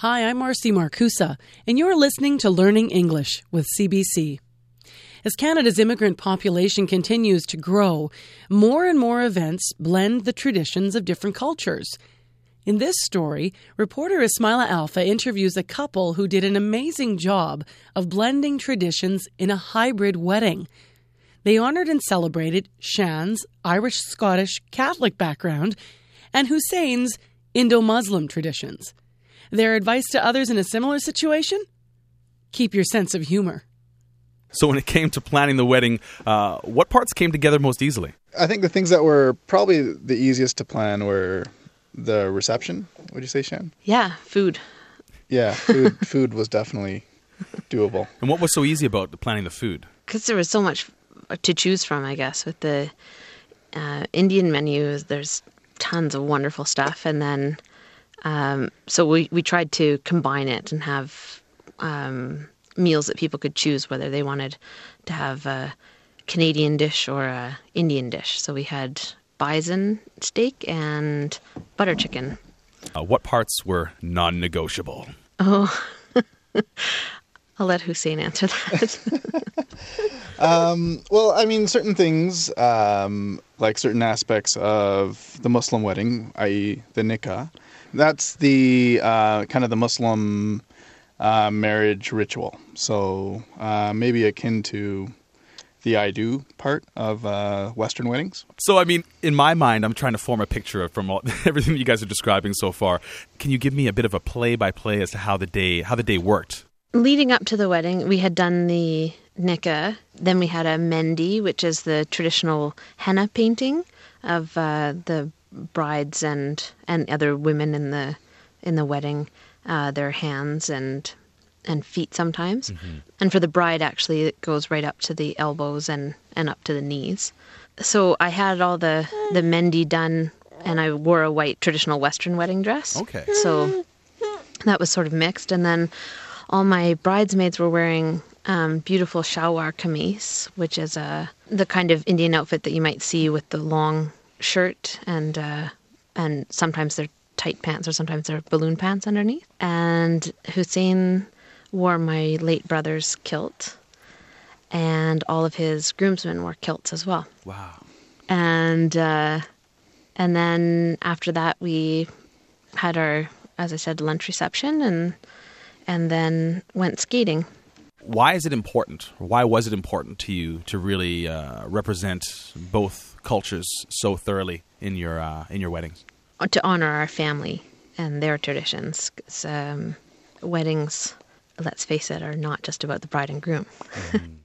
Hi, I'm Marcy Markusa, and you're listening to Learning English with CBC. As Canada's immigrant population continues to grow, more and more events blend the traditions of different cultures. In this story, reporter Ismaila Alfa interviews a couple who did an amazing job of blending traditions in a hybrid wedding. They honored and celebrated Shan's Irish Scottish Catholic background and Hussein's Indo Muslim traditions. Their advice to others in a similar situation? Keep your sense of humor. So, when it came to planning the wedding, uh, what parts came together most easily? I think the things that were probably the easiest to plan were the reception. Would you say, Shan? Yeah, food. Yeah, food. food was definitely doable. And what was so easy about planning the food? Because there was so much to choose from, I guess. With the uh, Indian menu, there's tons of wonderful stuff, and then um, so we we tried to combine it and have um, meals that people could choose whether they wanted to have a Canadian dish or a Indian dish. So we had bison steak and butter chicken. Uh, what parts were non-negotiable? Oh. I'll let Hussein answer that. um, well, I mean, certain things, um, like certain aspects of the Muslim wedding, i.e., the nikah, that's the uh, kind of the Muslim uh, marriage ritual. So uh, maybe akin to the I do part of uh, Western weddings. So, I mean, in my mind, I'm trying to form a picture from all, everything you guys are describing so far. Can you give me a bit of a play by play as to how the day how the day worked? Leading up to the wedding, we had done the nikah. Then we had a mehndi, which is the traditional henna painting of uh, the brides and and other women in the in the wedding, uh, their hands and and feet sometimes. Mm-hmm. And for the bride, actually, it goes right up to the elbows and and up to the knees. So I had all the the mehndi done, and I wore a white traditional Western wedding dress. Okay. So that was sort of mixed, and then all my bridesmaids were wearing um, beautiful shalwar kameez, which is a the kind of Indian outfit that you might see with the long shirt and uh, and sometimes they're tight pants or sometimes they're balloon pants underneath. And Hussein wore my late brother's kilt, and all of his groomsmen wore kilts as well. Wow! And uh, and then after that we had our, as I said, lunch reception and and then went skating. Why is it important? Why was it important to you to really uh, represent both cultures so thoroughly in your uh, in your weddings? To honor our family and their traditions. Um, weddings, let's face it, are not just about the bride and groom. mm.